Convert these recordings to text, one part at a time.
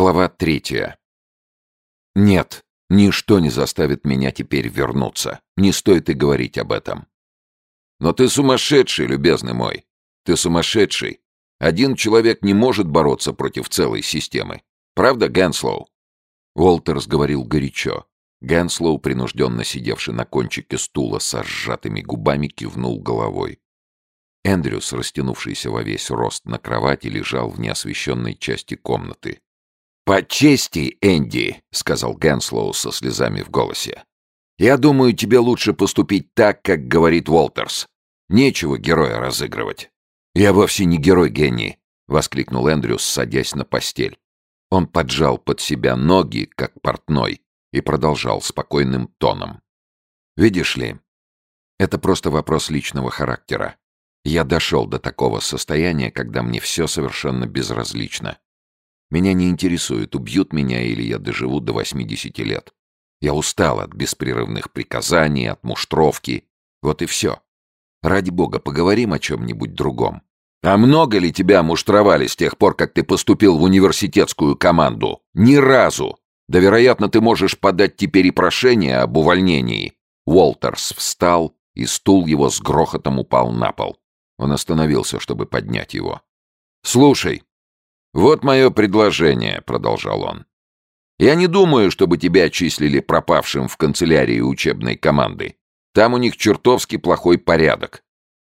Глава третья. Нет, ничто не заставит меня теперь вернуться. Не стоит и говорить об этом. Но ты сумасшедший, любезный мой. Ты сумасшедший. Один человек не может бороться против целой системы. Правда, Гэнслоу? Уолтерс говорил горячо. Гэнслоу, принужденно сидевший на кончике стула со сжатыми губами, кивнул головой. Эндрюс, растянувшийся во весь рост на кровати, лежал в неосвещенной части комнаты. «По чести, Энди», — сказал Гэнслоу со слезами в голосе. «Я думаю, тебе лучше поступить так, как говорит Уолтерс. Нечего героя разыгрывать». «Я вовсе не герой, Генни», — воскликнул Эндрюс, садясь на постель. Он поджал под себя ноги, как портной, и продолжал спокойным тоном. «Видишь ли, это просто вопрос личного характера. Я дошел до такого состояния, когда мне все совершенно безразлично. Меня не интересует, убьют меня или я доживу до 80 лет. Я устал от беспрерывных приказаний, от муштровки. Вот и все. Ради бога, поговорим о чем-нибудь другом. А много ли тебя муштровали с тех пор, как ты поступил в университетскую команду? Ни разу. Да, вероятно, ты можешь подать теперь и прошение об увольнении. Уолтерс встал, и стул его с грохотом упал на пол. Он остановился, чтобы поднять его. «Слушай, вот мое предложение», — продолжал он. «Я не думаю, чтобы тебя числили пропавшим в канцелярии учебной команды. Там у них чертовски плохой порядок.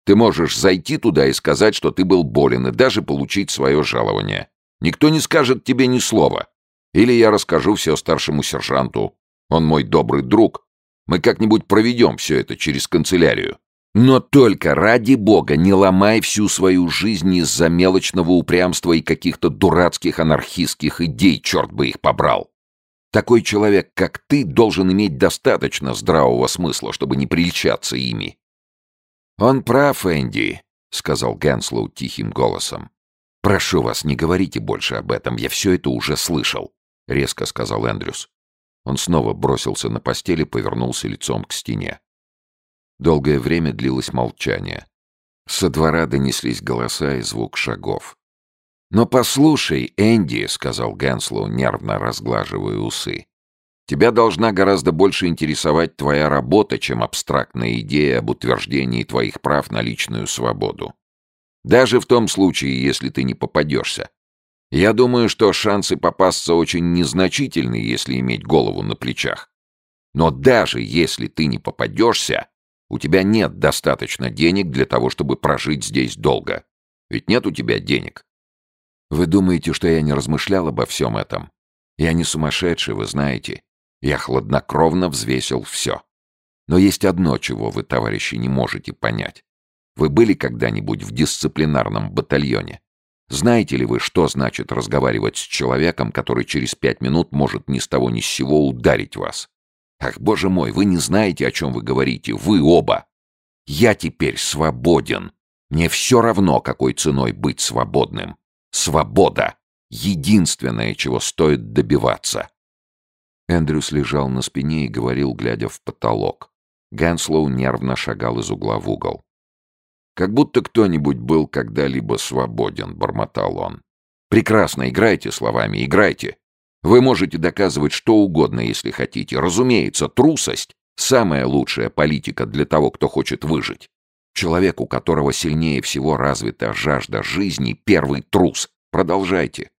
Ты можешь зайти туда и сказать, что ты был болен, и даже получить свое жалование. Никто не скажет тебе ни слова. Или я расскажу все старшему сержанту. Он мой добрый друг. Мы как-нибудь проведем все это через канцелярию. Но только ради бога не ломай всю свою жизнь из-за мелочного упрямства и каких-то дурацких анархистских идей, черт бы их побрал. Такой человек, как ты, должен иметь достаточно здравого смысла, чтобы не прельщаться ими. «Он прав, Энди», — сказал Гэнслоу тихим голосом. «Прошу вас, не говорите больше об этом, я все это уже слышал», — резко сказал Эндрюс. Он снова бросился на постели и повернулся лицом к стене. Долгое время длилось молчание. Со двора донеслись голоса и звук шагов. «Но послушай, Энди», — сказал Гэнслоу, нервно разглаживая усы, «тебя должна гораздо больше интересовать твоя работа, чем абстрактная идея об утверждении твоих прав на личную свободу. Даже в том случае, если ты не попадешься. Я думаю, что шансы попасться очень незначительны, если иметь голову на плечах. Но даже если ты не попадешься, у тебя нет достаточно денег для того, чтобы прожить здесь долго. Ведь нет у тебя денег. Вы думаете, что я не размышлял обо всем этом? Я не сумасшедший, вы знаете. Я хладнокровно взвесил все. Но есть одно, чего вы, товарищи, не можете понять. Вы были когда-нибудь в дисциплинарном батальоне? Знаете ли вы, что значит разговаривать с человеком, который через пять минут может ни с того ни с сего ударить вас? Ах, боже мой, вы не знаете, о чем вы говорите, вы оба. Я теперь свободен. Мне все равно, какой ценой быть свободным. Свобода — единственное, чего стоит добиваться. Эндрюс лежал на спине и говорил, глядя в потолок. Гэнслоу нервно шагал из угла в угол. «Как будто кто-нибудь был когда-либо свободен», — бормотал он. «Прекрасно, играйте словами, играйте. Вы можете доказывать что угодно, если хотите. Разумеется, трусость — самая лучшая политика для того, кто хочет выжить. Человек, у которого сильнее всего развита жажда жизни, первый трус. Продолжайте.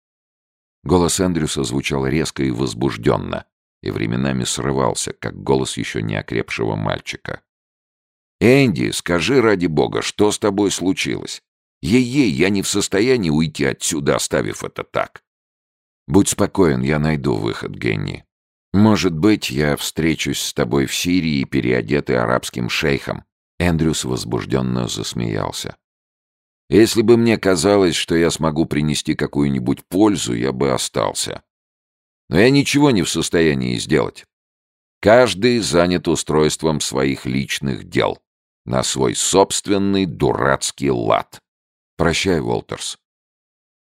Голос Эндрюса звучал резко и возбужденно, и временами срывался, как голос еще не окрепшего мальчика. «Энди, скажи ради бога, что с тобой случилось? Ей-ей, я не в состоянии уйти отсюда, оставив это так. Будь спокоен, я найду выход, Генни. Может быть, я встречусь с тобой в Сирии, переодетый арабским шейхом. Эндрюс возбужденно засмеялся. Если бы мне казалось, что я смогу принести какую-нибудь пользу, я бы остался. Но я ничего не в состоянии сделать. Каждый занят устройством своих личных дел. На свой собственный дурацкий лад. Прощай, Уолтерс.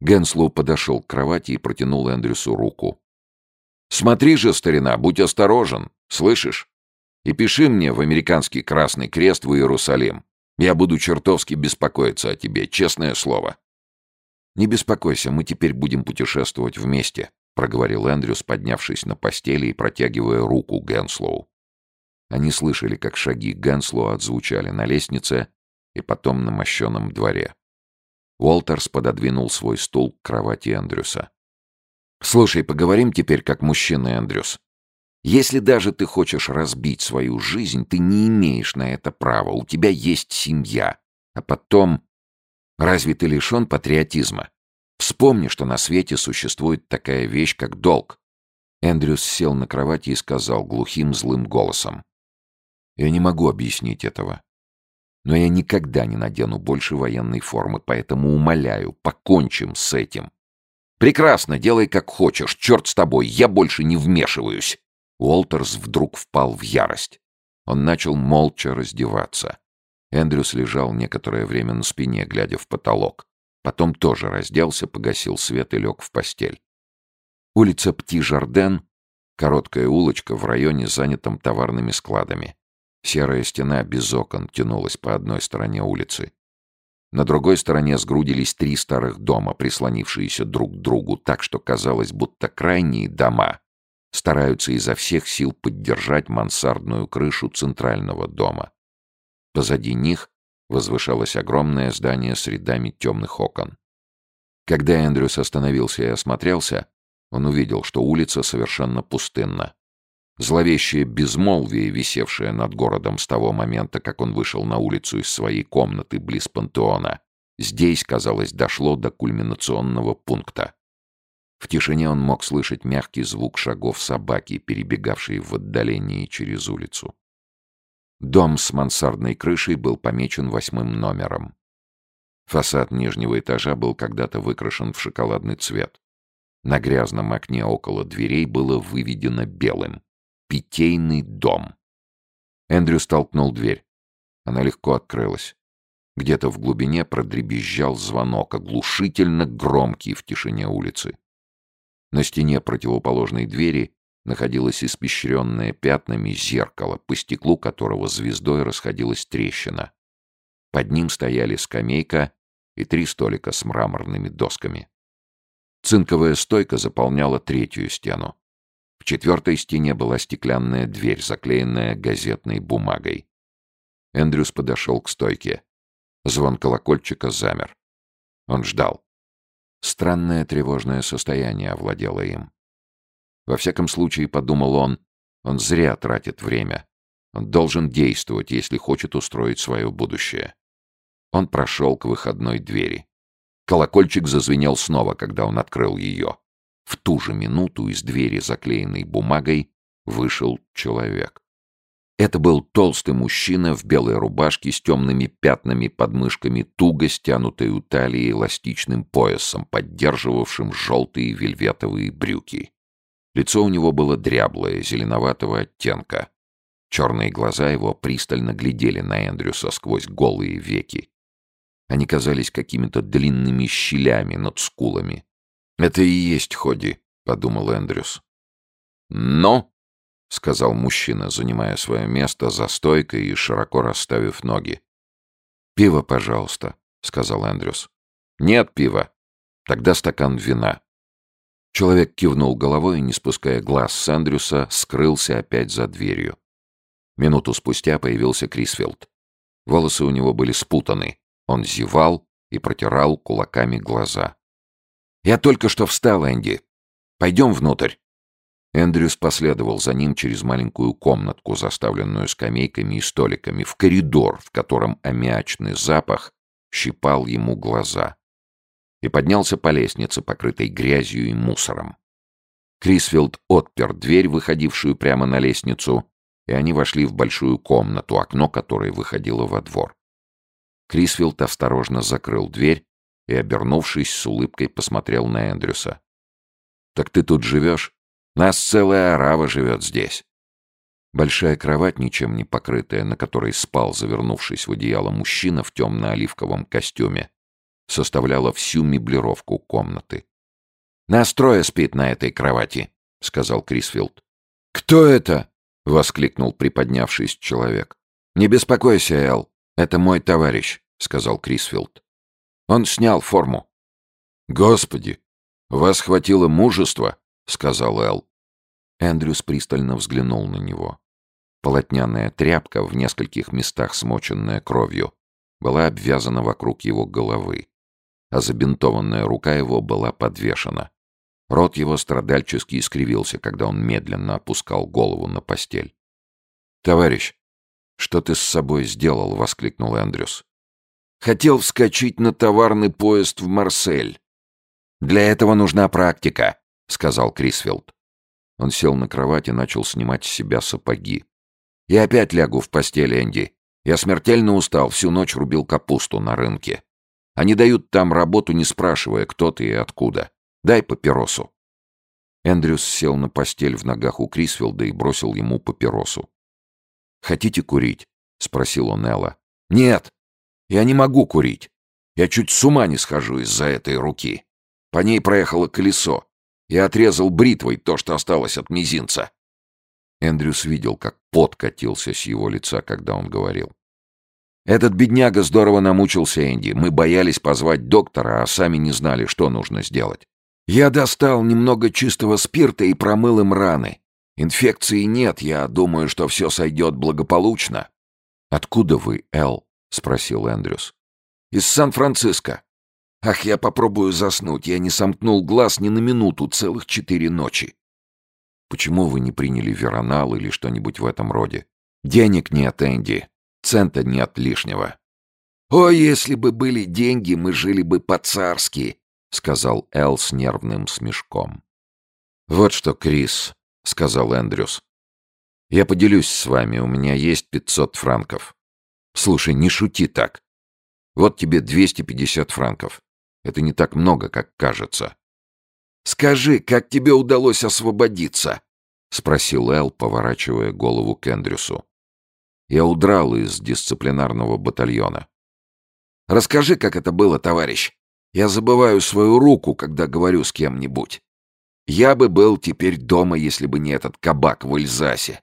Генслоу подошел к кровати и протянул Эндрюсу руку. «Смотри же, старина, будь осторожен, слышишь? И пиши мне в американский Красный Крест в Иерусалим. Я буду чертовски беспокоиться о тебе, честное слово». «Не беспокойся, мы теперь будем путешествовать вместе. проговорил Эндрюс, поднявшись на постели и протягивая руку Генслоу. Они слышали, как шаги Генслоу отзвучали на лестнице и потом на мощенном дворе. Уолтерс пододвинул свой стул к кровати Эндрюса. «Слушай, поговорим теперь как мужчина, Эндрюс. Если даже ты хочешь разбить свою жизнь, ты не имеешь на это права. У тебя есть семья. А потом... Разве ты лишен патриотизма? Вспомни, что на свете существует такая вещь, как долг. Эндрюс сел на кровати и сказал глухим злым голосом. «Я не могу объяснить этого. Но я никогда не надену больше военной формы, поэтому умоляю, покончим с этим. Прекрасно, делай как хочешь, черт с тобой, я больше не вмешиваюсь. Уолтерс вдруг впал в ярость. Он начал молча раздеваться. Эндрюс лежал некоторое время на спине, глядя в потолок. Потом тоже разделся, погасил свет и лег в постель. Улица Пти-Жарден — короткая улочка в районе, занятом товарными складами. Серая стена без окон тянулась по одной стороне улицы. На другой стороне сгрудились три старых дома, прислонившиеся друг к другу так, что казалось, будто крайние дома стараются изо всех сил поддержать мансардную крышу центрального дома. Позади них возвышалось огромное здание с рядами темных окон. Когда Эндрюс остановился и осмотрелся, он увидел, что улица совершенно пустынна. Зловещее безмолвие, висевшее над городом с того момента, как он вышел на улицу из своей комнаты близ пантеона, здесь, казалось, дошло до кульминационного пункта. В тишине он мог слышать мягкий звук шагов собаки, перебегавшей в отдалении через улицу. Дом с мансардной крышей был помечен восьмым номером. Фасад нижнего этажа был когда-то выкрашен в шоколадный цвет. На грязном окне около дверей было выведено белым «Питейный дом». Эндрю столкнул дверь. Она легко открылась. Где-то в глубине продребезжал звонок, оглушительно громкий в тишине улицы. На стене противоположной двери находилось испещренное пятнами зеркало, по стеклу которого звездой расходилась трещина. Под ним стояли скамейка и три столика с мраморными досками. Цинковая стойка заполняла третью стену. Четвертой стене была стеклянная дверь, заклеенная газетной бумагой. Эндрюс подошел к стойке. Звон колокольчика замер. Он ждал. Странное тревожное состояние овладело им. Во всяком случае, подумал он, он зря тратит время. Он должен действовать, если хочет устроить свое будущее. Он прошел к выходной двери. Колокольчик зазвенел снова, когда он открыл ее. В ту же минуту из двери, заклеенной бумагой, вышел человек. Это был толстый мужчина в белой рубашке с темными пятнами под мышками, туго стянутой у талии эластичным поясом, поддерживавшим желтые вельветовые брюки. Лицо у него было дряблое, зеленоватого оттенка. Черные глаза его пристально глядели на Эндрюса сквозь голые веки. Они казались какими-то длинными щелями над скулами. «Это и есть Ходи», — подумал Эндрюс. «Но», — сказал мужчина, занимая свое место за стойкой и широко расставив ноги. «Пиво, пожалуйста», — сказал Эндрюс. «Нет пива. Тогда стакан вина». Человек кивнул головой и, не спуская глаз с Эндрюса, скрылся опять за дверью. Минуту спустя появился Крисфилд. Волосы у него были спутаны. Он зевал и протирал кулаками глаза. «Я только что встал, Энди. Пойдем внутрь». Эндрюс последовал за ним через маленькую комнатку, заставленную скамейками и столиками, в коридор, в котором аммиачный запах щипал ему глаза. И поднялся по лестнице, покрытой грязью и мусором. Крисфилд отпер дверь, выходившую прямо на лестницу, и они вошли в большую комнату, окно которой выходило во двор. Крисфилд осторожно закрыл дверь и, обернувшись, с улыбкой посмотрел на Эндрюса. «Так ты тут живешь?» Нас целая арава живет здесь. Большая кровать, ничем не покрытая, на которой спал, завернувшись в одеяло мужчина в темно-оливковом костюме, составляла всю меблировку комнаты. «Нас трое спит на этой кровати», — сказал Крисфилд. «Кто это?» — воскликнул приподнявшись человек. «Не беспокойся, Эл, это мой товарищ», — сказал Крисфилд. Он снял форму. «Господи, вас хватило мужества — сказал Эл. Эндрюс пристально взглянул на него. Полотняная тряпка, в нескольких местах смоченная кровью, была обвязана вокруг его головы, а забинтованная рука его была подвешена. Рот его страдальчески искривился, когда он медленно опускал голову на постель. «Товарищ, что ты с собой сделал?» — воскликнул Эндрюс. «Хотел вскочить на товарный поезд в Марсель. Для этого нужна практика», — сказал Крисфилд. Он сел на кровать и начал снимать с себя сапоги. «Я опять лягу в постель, Энди. Я смертельно устал, всю ночь рубил капусту на рынке. Они дают там работу, не спрашивая, кто ты и откуда. Дай папиросу». Эндрюс сел на постель в ногах у Крисфилда и бросил ему папиросу. «Хотите курить?» — спросил он Элла. «Нет, я не могу курить. Я чуть с ума не схожу из-за этой руки. По ней проехало колесо. Я отрезал бритвой то, что осталось от мизинца». Эндрюс видел, как пот катился с его лица, когда он говорил. «Этот бедняга здорово намучился, Энди. Мы боялись позвать доктора, а сами не знали, что нужно сделать. Я достал немного чистого спирта и промыл им раны. Инфекции нет, я думаю, что все сойдет благополучно». «Откуда вы, Эл?» — спросил Эндрюс. «Из Сан-Франциско. Ах, я попробую заснуть. Я не сомкнул глаз ни на минуту целых четыре ночи. Почему вы не приняли веронал или что-нибудь в этом роде? Денег нет, Энди. Цента нет лишнего. О, если бы были деньги, мы жили бы по-царски, сказал Эл с нервным смешком. Вот что, Крис, сказал Эндрюс. Я поделюсь с вами, у меня есть пятьсот франков. Слушай, не шути так. Вот тебе двести пятьдесят франков. Это не так много, как кажется. «Скажи, как тебе удалось освободиться?» — спросил Эл, поворачивая голову к Эндрюсу. «Я удрал из дисциплинарного батальона». «Расскажи, как это было, товарищ. Я забываю свою руку, когда говорю с кем-нибудь. Я бы был теперь дома, если бы не этот кабак в Эльзасе.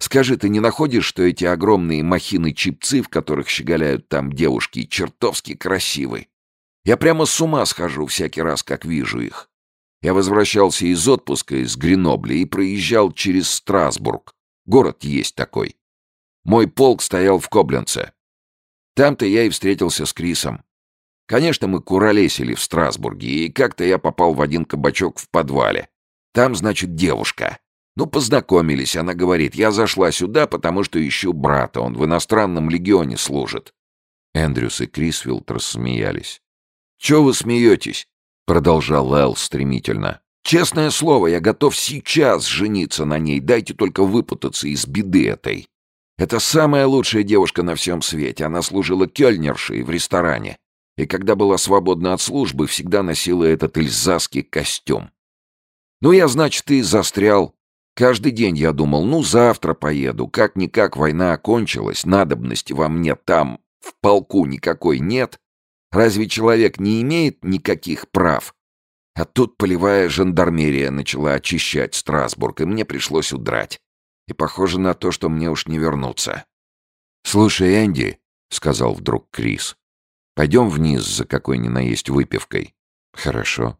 Скажи, ты не находишь, что эти огромные махины-чипцы, в которых щеголяют там девушки, чертовски красивы? Я прямо с ума схожу всякий раз, как вижу их. Я возвращался из отпуска из Гренобля и проезжал через Страсбург. Город есть такой. Мой полк стоял в Кобленце. Там-то я и встретился с Крисом. Конечно, мы куролесили в Страсбурге, и как-то я попал в один кабачок в подвале. Там, значит, девушка. Ну, познакомились, она говорит, я зашла сюда, потому что ищу брата, он в иностранном легионе служит. Эндрюс и Крисфилд рассмеялись. «Чего вы смеетесь? Продолжал Эл стремительно. «Честное слово, я готов сейчас жениться на ней. Дайте только выпутаться из беды этой. Это самая лучшая девушка на всем свете. Она служила кельнершей в ресторане. И когда была свободна от службы, всегда носила этот эльзасский костюм. Ну, я, значит, и застрял. Каждый день я думал, ну, завтра поеду. Как-никак война окончилась, надобности во мне там, в полку никакой нет. Разве человек не имеет никаких прав? А тут полевая жандармерия начала очищать Страсбург, и мне пришлось удрать. И похоже на то, что мне уж не вернуться. «Слушай, Энди», — сказал вдруг Крис, — «пойдем вниз за какой ни наесть выпивкой». «Хорошо».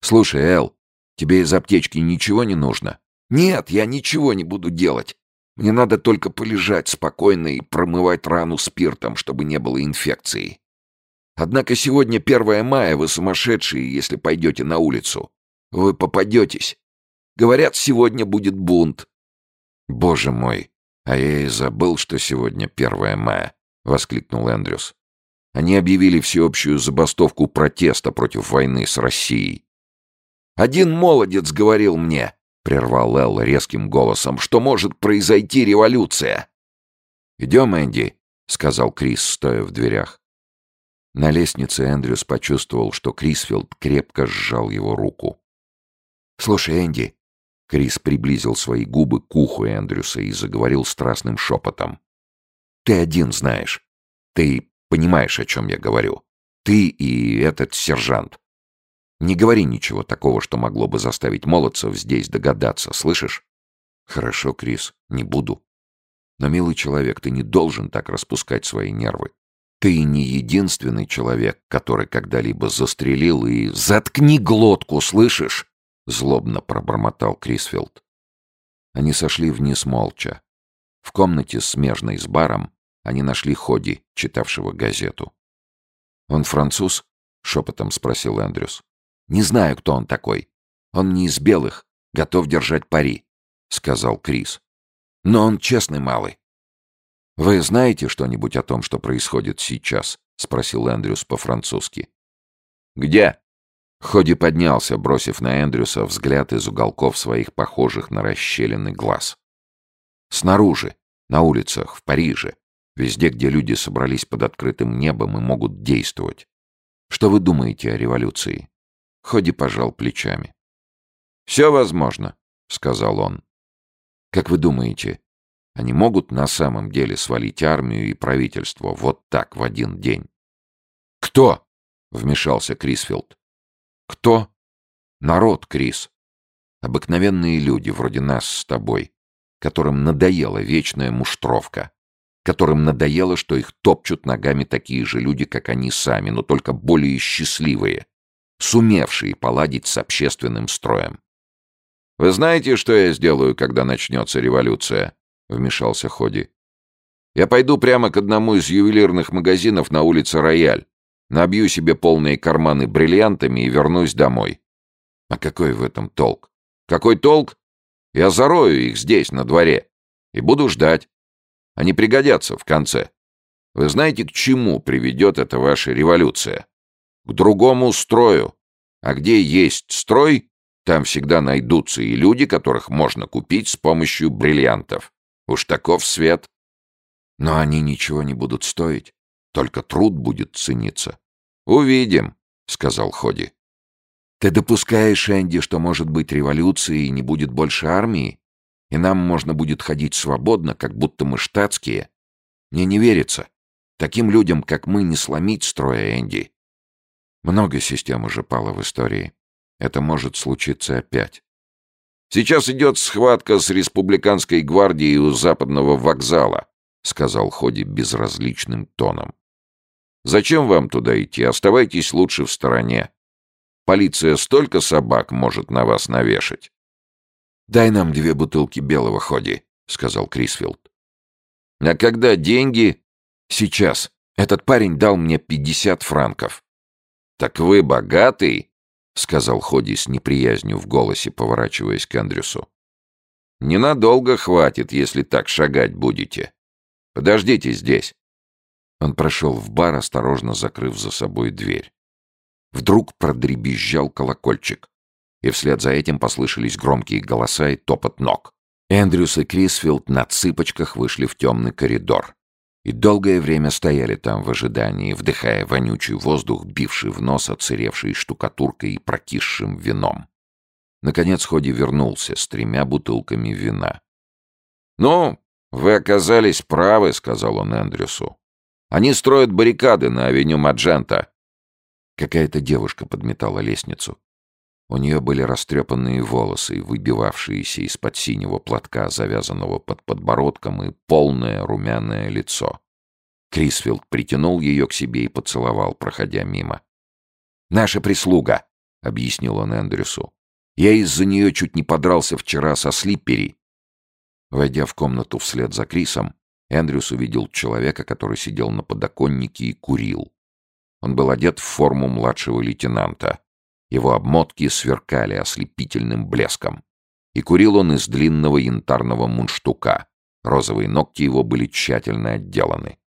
«Слушай, Эл, тебе из аптечки ничего не нужно?» «Нет, я ничего не буду делать. Мне надо только полежать спокойно и промывать рану спиртом, чтобы не было инфекции. Однако сегодня 1 мая, вы сумасшедшие, если пойдете на улицу. Вы попадетесь. Говорят, сегодня будет бунт. Боже мой, а я и забыл, что сегодня 1 мая, воскликнул Эндрюс. Они объявили всеобщую забастовку протеста против войны с Россией. Один молодец говорил мне, прервал Эл резким голосом, что может произойти революция. «Идем, Энди», — сказал Крис, стоя в дверях. На лестнице Эндрюс почувствовал, что Крисфилд крепко сжал его руку. «Слушай, Энди!» Крис приблизил свои губы к уху Эндрюса и заговорил страстным шепотом. «Ты один знаешь. Ты понимаешь, о чем я говорю. Ты и этот сержант. Не говори ничего такого, что могло бы заставить молодцев здесь догадаться, слышишь?» «Хорошо, Крис, не буду. Но, милый человек, ты не должен так распускать свои нервы. Ты не единственный человек, который когда-либо застрелил и... Заткни глотку, слышишь? — злобно пробормотал Крисфилд. Они сошли вниз молча. В комнате, смежной с баром, они нашли Ходи, читавшего газету. «Он француз?» — шепотом спросил Эндрюс. «Не знаю, кто он такой. Он не из белых, готов держать пари», — сказал Крис. «Но он честный малый». «Вы знаете что-нибудь о том, что происходит сейчас?» — спросил Эндрюс по-французски. «Где?» Ходи поднялся, бросив на Эндрюса взгляд из уголков своих похожих на расщелины глаз. «Снаружи, на улицах, в Париже, везде, где люди собрались под открытым небом и могут действовать. Что вы думаете о революции?» Ходи пожал плечами. «Все возможно», — сказал он. «Как вы думаете, они могут на самом деле свалить армию и правительство вот так в один день?» «Кто?» — вмешался Крисфилд. Кто? Народ, Крис. Обыкновенные люди, вроде нас с тобой, которым надоела вечная муштровка, которым надоело, что их топчут ногами такие же люди, как они сами, но только более счастливые, сумевшие поладить с общественным строем. «Вы знаете, что я сделаю, когда начнется революция?» — вмешался Ходи. «Я пойду прямо к одному из ювелирных магазинов на улице Рояль Набью себе полные карманы бриллиантами и вернусь домой. А какой в этом толк? Какой толк? Я зарою их здесь, на дворе, и буду ждать. Они пригодятся в конце. Вы знаете, к чему приведет эта ваша революция? К другому строю. А где есть строй, там всегда найдутся и люди, которых можно купить с помощью бриллиантов. Уж таков свет. Но они ничего не будут стоить, только труд будет цениться. «Увидим», — сказал Ходи. «Ты допускаешь, Энди, что может быть революция и не будет больше армии? И нам можно будет ходить свободно, как будто мы штатские? Мне не верится. Таким людям, как мы, не сломить строя Энди. Много систем уже пало в истории. Это может случиться опять. «Сейчас идет схватка с республиканской гвардией у западного вокзала», — сказал Ходи безразличным тоном. Зачем вам туда идти? Оставайтесь лучше в стороне. Полиция столько собак может на вас навешать. «Дай нам две бутылки белого ходи», — сказал Крисфилд. «А когда деньги?» «Сейчас. Этот парень дал мне пятьдесят франков». «Так вы богатый?» — сказал Ходи с неприязнью в голосе, поворачиваясь к Эндрюсу. «Ненадолго хватит, если так шагать будете. Подождите здесь». Он прошел в бар, осторожно закрыв за собой дверь. Вдруг продребезжал колокольчик, и вслед за этим послышались громкие голоса и топот ног. Эндрюс и Крисфилд на цыпочках вышли в темный коридор. И долгое время стояли там в ожидании, вдыхая вонючий воздух, бивший в нос отсыревшей штукатуркой и прокисшим вином. Наконец Ходи вернулся с тремя бутылками вина. «Ну, вы оказались правы», — сказал он Эндрюсу. Они строят баррикады на авеню Маджента». Какая-то девушка подметала лестницу. У нее были растрепанные волосы, выбивавшиеся из-под синего платка, завязанного под подбородком, и полное румяное лицо. Крисфилд притянул ее к себе и поцеловал, проходя мимо. «Наша прислуга», — объяснил он Эндрюсу. «Я из-за нее чуть не подрался вчера со Слиппери». Войдя в комнату вслед за Крисом, Эндрюс увидел человека, который сидел на подоконнике и курил. Он был одет в форму младшего лейтенанта. Его обмотки сверкали ослепительным блеском. И курил он из длинного янтарного мундштука. Розовые ногти его были тщательно отделаны.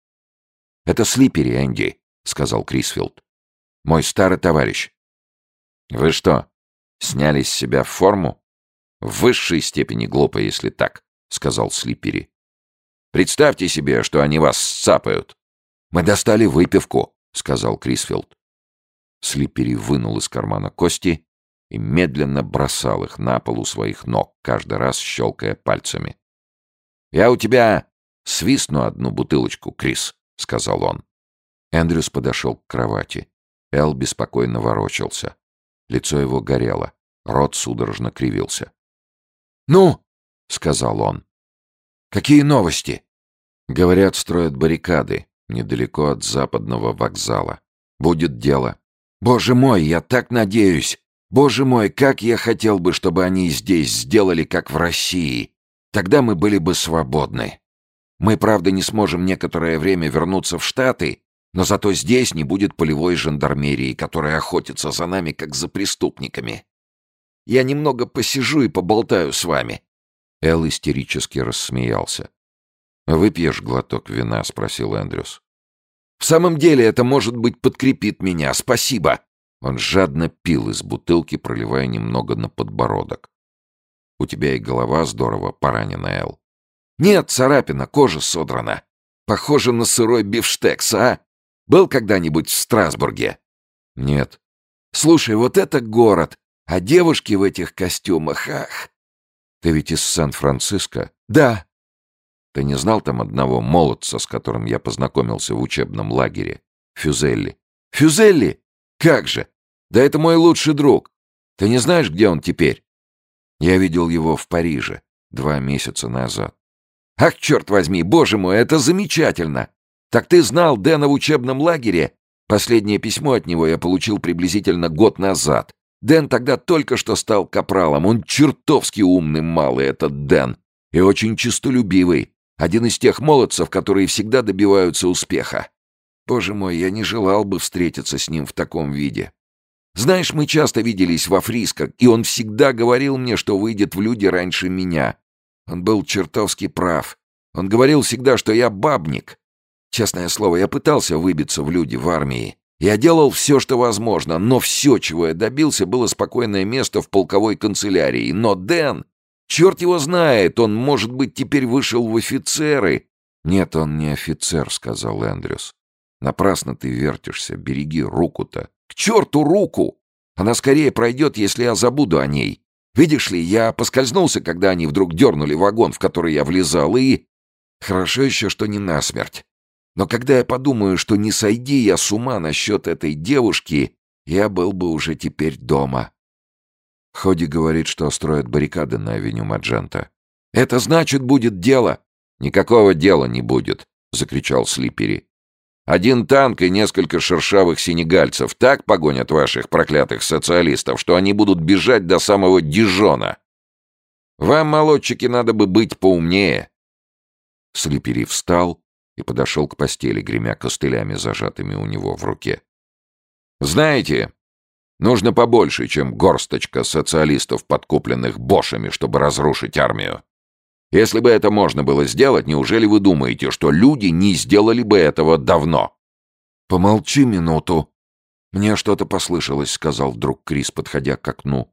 «Это Слипери, Энди», — сказал Крисфилд. «Мой старый товарищ». «Вы что, сняли с себя форму?» «В высшей степени глупо, если так», — сказал Слипери. Представьте себе, что они вас сцапают. Мы достали выпивку, сказал Крисфилд. Слипери вынул из кармана кости и медленно бросал их на пол у своих ног, каждый раз щелкая пальцами. «Я у тебя свистну одну бутылочку, Крис», — сказал он. Эндрюс подошел к кровати. Эл беспокойно ворочался. Лицо его горело, рот судорожно кривился. «Ну!» — сказал он. «Какие новости?» Говорят, строят баррикады недалеко от западного вокзала. Будет дело. Боже мой, я так надеюсь! Боже мой, как я хотел бы, чтобы они здесь сделали, как в России. Тогда мы были бы свободны. Мы, правда, не сможем некоторое время вернуться в Штаты, но зато здесь не будет полевой жандармерии, которая охотится за нами, как за преступниками. Я немного посижу и поболтаю с вами». Эл истерически рассмеялся. «Выпьешь глоток вина?» — спросил Эндрюс. «В самом деле это, может быть, подкрепит меня. Спасибо!» Он жадно пил из бутылки, проливая немного на подбородок. «У тебя и голова здорово поранена, Эл». «Нет, царапина, кожа содрана. Похоже на сырой бифштекс, а? Был когда-нибудь в Страсбурге?» «Нет». «Слушай, вот это город, а девушки в этих костюмах, ах!» «Ты ведь из Сан-Франциско?» «Да». «Ты не знал там одного молодца, с которым я познакомился в учебном лагере? Фюзелли?» «Фюзелли? Как же! Да это мой лучший друг. Ты не знаешь, где он теперь?» «Я видел его в Париже два месяца назад». «Ах, черт возьми, боже мой, это замечательно! Так ты знал Дэна в учебном лагере? Последнее письмо от него я получил приблизительно год назад. Дэн тогда только что стал капралом. Он чертовски умный малый, этот Дэн. И очень честолюбивый. Один из тех молодцев, которые всегда добиваются успеха. Боже мой, я не желал бы встретиться с ним в таком виде. Знаешь, мы часто виделись во Фриско, и он всегда говорил мне, что выйдет в люди раньше меня. Он был чертовски прав. Он говорил всегда, что я бабник. Честное слово, я пытался выбиться в люди в армии. Я делал все, что возможно, но все, чего я добился, было спокойное место в полковой канцелярии. Но Дэн, черт его знает, он, может быть, теперь вышел в офицеры. «Нет, он не офицер», — сказал Эндрюс. «Напрасно ты вертишься, береги руку-то». «К черту руку! Она скорее пройдет, если я забуду о ней. Видишь ли, я поскользнулся, когда они вдруг дернули вагон, в который я влезал, и... Хорошо еще, что не насмерть. Но когда я подумаю, что не сойди я с ума насчет этой девушки, я был бы уже теперь дома. Ходи говорит, что строят баррикады на авеню Маджента. «Это значит, будет дело!» «Никакого дела не будет!» — закричал Слипери. «Один танк и несколько шершавых сенегальцев так погонят ваших проклятых социалистов, что они будут бежать до самого Дижона. Вам, молодчики, надо бы быть поумнее!» Слипери встал и подошел к постели, гремя костылями, зажатыми у него в руке. «Знаете, нужно побольше, чем горсточка социалистов, подкупленных бошами, чтобы разрушить армию. Если бы это можно было сделать, неужели вы думаете, что люди не сделали бы этого давно?» «Помолчи минуту. Мне что-то послышалось», — сказал вдруг Крис, подходя к окну.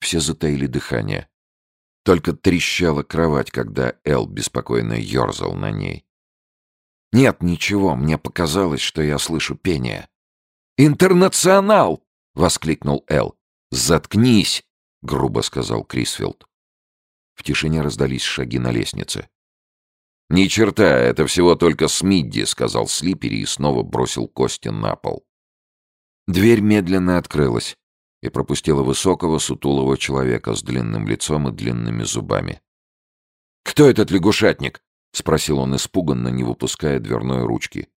Все затаили дыхание. Только трещала кровать, когда Эл беспокойно ерзал на ней. Нет, ничего, мне показалось, что я слышу пение. «Интернационал!» — воскликнул Эл. «Заткнись!» — грубо сказал Крисфилд. В тишине раздались шаги на лестнице. «Ни черта, это всего только Смидди», — сказал Слипери и снова бросил кости на пол. Дверь медленно открылась и пропустила высокого, сутулого человека с длинным лицом и длинными зубами. «Кто этот лягушатник?» — спросил он испуганно, не выпуская дверной ручки.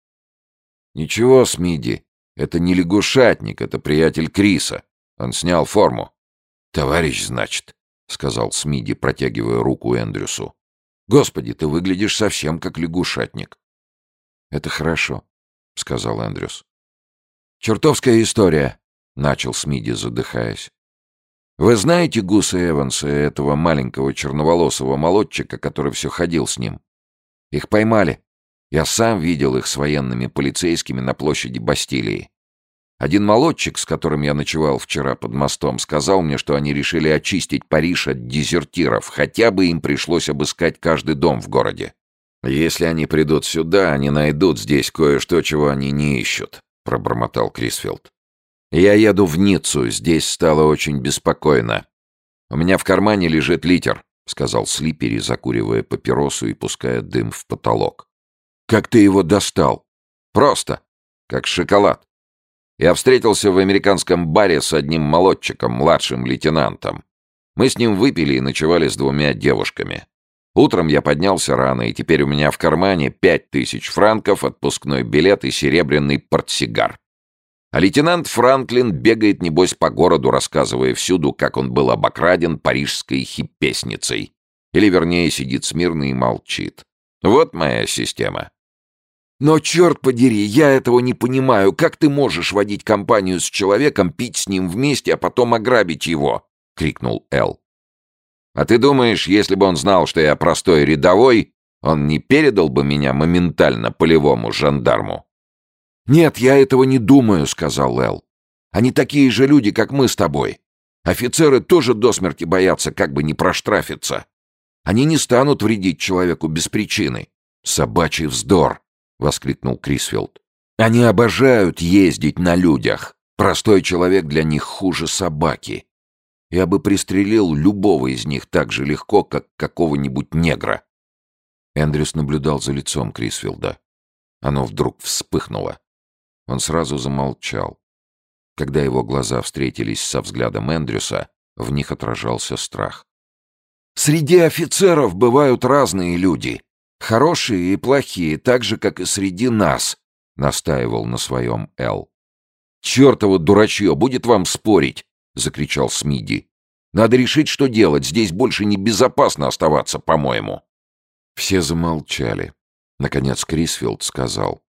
«Ничего, Смиди, это не лягушатник, это приятель Криса. Он снял форму». «Товарищ, значит», — сказал Смиди, протягивая руку Эндрюсу. «Господи, ты выглядишь совсем как лягушатник». «Это хорошо», — сказал Эндрюс. «Чертовская история», — начал Смиди, задыхаясь. «Вы знаете Гуса Эванса, этого маленького черноволосого молодчика, который все ходил с ним?» Их поймали. Я сам видел их с военными полицейскими на площади Бастилии. Один молодчик, с которым я ночевал вчера под мостом, сказал мне, что они решили очистить Париж от дезертиров, хотя бы им пришлось обыскать каждый дом в городе. «Если они придут сюда, они найдут здесь кое-что, чего они не ищут», — пробормотал Крисфилд. «Я еду в Ниццу, здесь стало очень беспокойно. У меня в кармане лежит литер. — сказал Слипери, закуривая папиросу и пуская дым в потолок. «Как ты его достал?» «Просто. Как шоколад. Я встретился в американском баре с одним молодчиком, младшим лейтенантом. Мы с ним выпили и ночевали с двумя девушками. Утром я поднялся рано, и теперь у меня в кармане пять тысяч франков, отпускной билет и серебряный портсигар. А лейтенант Франклин бегает, небось, по городу, рассказывая всюду, как он был обокраден парижской хипесницей. Или, вернее, сидит смирно и молчит. Вот моя система. Но, черт подери, я этого не понимаю. Как ты можешь водить компанию с человеком, пить с ним вместе, а потом ограбить его? — крикнул Эл. А ты думаешь, если бы он знал, что я простой рядовой, он не передал бы меня моментально полевому жандарму? «Нет, я этого не думаю», — сказал Эл. «Они такие же люди, как мы с тобой. Офицеры тоже до смерти боятся, как бы не проштрафиться. Они не станут вредить человеку без причины». «Собачий вздор», — воскликнул Крисфилд. «Они обожают ездить на людях. Простой человек для них хуже собаки. Я бы пристрелил любого из них так же легко, как какого-нибудь негра». Эндрюс наблюдал за лицом Крисфилда. Оно вдруг вспыхнуло. Он сразу замолчал. Когда его глаза встретились со взглядом Эндрюса, в них отражался страх. «Среди офицеров бывают разные люди. Хорошие и плохие, так же, как и среди нас», — настаивал на своем Эл. «Чертово дурачье, будет вам спорить!» — закричал Смиди. «Надо решить, что делать. Здесь больше небезопасно оставаться, по-моему». Все замолчали. Наконец Крисфилд сказал.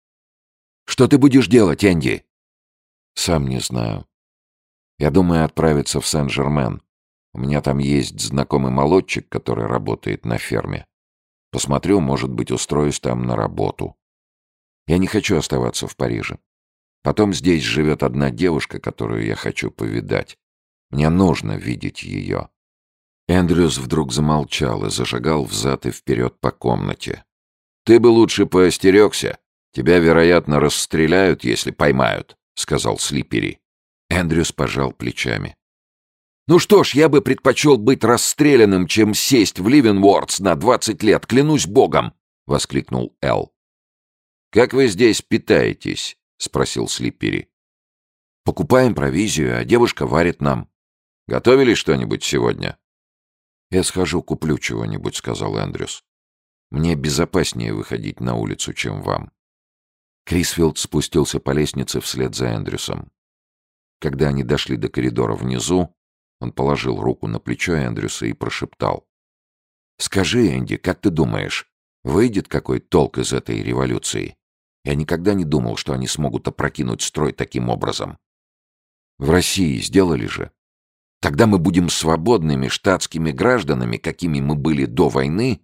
Что ты будешь делать, Энди?» «Сам не знаю. Я думаю отправиться в Сен-Жермен. У меня там есть знакомый молодчик, который работает на ферме. Посмотрю, может быть, устроюсь там на работу. Я не хочу оставаться в Париже. Потом здесь живет одна девушка, которую я хочу повидать. Мне нужно видеть ее». Эндрюс вдруг замолчал и зашагал взад и вперед по комнате. «Ты бы лучше поостерегся», «Тебя, вероятно, расстреляют, если поймают», — сказал Слипери. Эндрюс пожал плечами. «Ну что ж, я бы предпочел быть расстрелянным, чем сесть в Ливенвордс на двадцать лет, клянусь богом!» — воскликнул Эл. «Как вы здесь питаетесь?» — спросил Слипери. «Покупаем провизию, а девушка варит нам. Готовили что-нибудь сегодня?» «Я схожу, куплю чего-нибудь», — сказал Эндрюс. «Мне безопаснее выходить на улицу, чем вам». Крисфилд спустился по лестнице вслед за Эндрюсом. Когда они дошли до коридора внизу, он положил руку на плечо Эндрюса и прошептал. «Скажи, Энди, как ты думаешь, выйдет какой толк из этой революции? Я никогда не думал, что они смогут опрокинуть строй таким образом. В России сделали же. Тогда мы будем свободными штатскими гражданами, какими мы были до войны.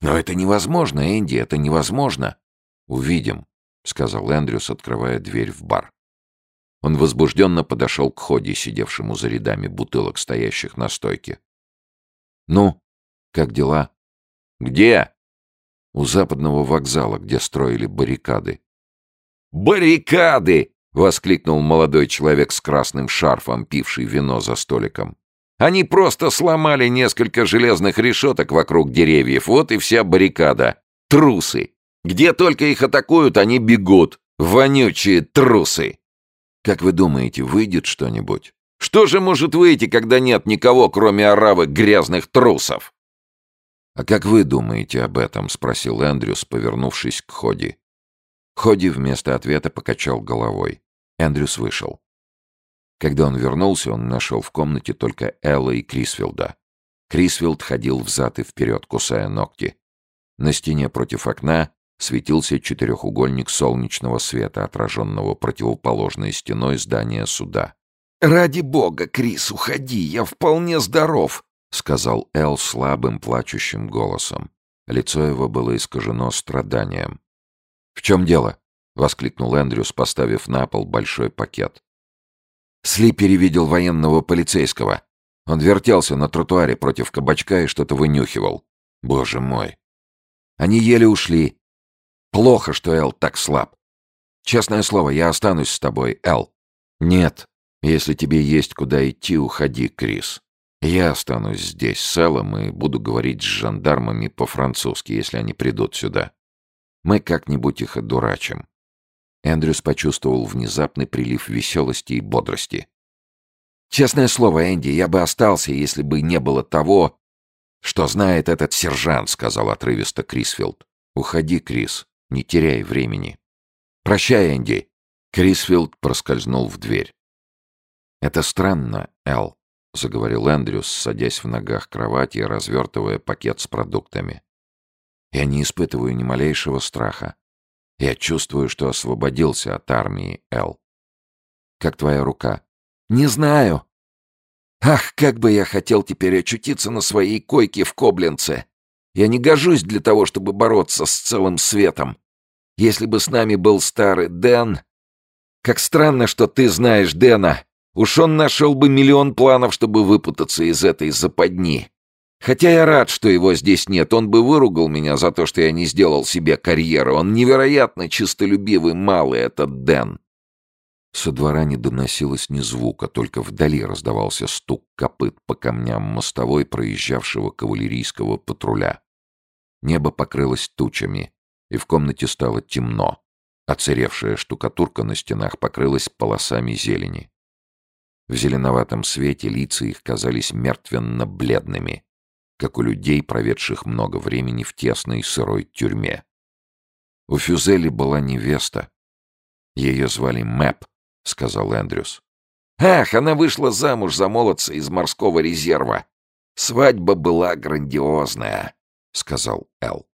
Но это невозможно, Энди, это невозможно. Увидим. — сказал Эндрюс, открывая дверь в бар. Он возбужденно подошел к Ходи, сидевшему за рядами бутылок, стоящих на стойке. «Ну, как дела?» «Где?» «У западного вокзала, где строили баррикады». «Баррикады!» — воскликнул молодой человек с красным шарфом, пивший вино за столиком. «Они просто сломали несколько железных решеток вокруг деревьев, вот и вся баррикада. Трусы!» Где только их атакуют, они бегут. Вонючие трусы. Как вы думаете, выйдет что-нибудь? Что же может выйти, когда нет никого, кроме оравы грязных трусов? «А как вы думаете об этом?» — спросил Эндрюс, повернувшись к Ходи. Ходи вместо ответа покачал головой. Эндрюс вышел. Когда он вернулся, он нашел в комнате только Элла и Крисфилда. Крисфилд ходил взад и вперед, кусая ногти. На стене против окна светился четырехугольник солнечного света, отраженного противоположной стеной здания суда. «Ради бога, Крис, уходи, я вполне здоров», — сказал Эл слабым, плачущим голосом. Лицо его было искажено страданием. «В чем дело?» — воскликнул Эндрюс, поставив на пол большой пакет. Сли перевидел военного полицейского. Он вертелся на тротуаре против кабачка и что-то вынюхивал. Боже мой! Они еле ушли, Плохо, что Эл так слаб. Честное слово, я останусь с тобой, Эл. Нет. Если тебе есть куда идти, уходи, Крис. Я останусь здесь с Эллом и буду говорить с жандармами по-французски, если они придут сюда. Мы как-нибудь их одурачим. Эндрюс почувствовал внезапный прилив веселости и бодрости. «Честное слово, Энди, я бы остался, если бы не было того, что знает этот сержант», — сказал отрывисто Крисфилд. «Уходи, Крис. Не теряй времени. Прощай, Энди. Крисфилд проскользнул в дверь. «Это странно, Эл», — заговорил Эндрюс, садясь в ногах кровати и развертывая пакет с продуктами. «Я не испытываю ни малейшего страха. Я чувствую, что освободился от армии, Эл. Как твоя рука?» «Не знаю. Ах, как бы я хотел теперь очутиться на своей койке в Коблинце. Я не гожусь для того, чтобы бороться с целым светом. Если бы с нами был старый Дэн... Как странно, что ты знаешь Дэна. Уж он нашел бы миллион планов, чтобы выпутаться из этой западни. Хотя я рад, что его здесь нет. Он бы выругал меня за то, что я не сделал себе карьеру. Он невероятно чистолюбивый малый, этот Дэн. Со двора не доносилось ни звука, только вдали раздавался стук копыт по камням мостовой проезжавшего кавалерийского патруля. Небо покрылось тучами, и в комнате стало темно. Оцеревшая штукатурка на стенах покрылась полосами зелени. В зеленоватом свете лица их казались мертвенно-бледными, как у людей, проведших много времени в тесной сырой тюрьме. У Фюзели была невеста. Ее звали Мэп, — сказал Эндрюс. «Ах, она вышла замуж за молодца из морского резерва. Свадьба была грандиозная», — сказал Эл.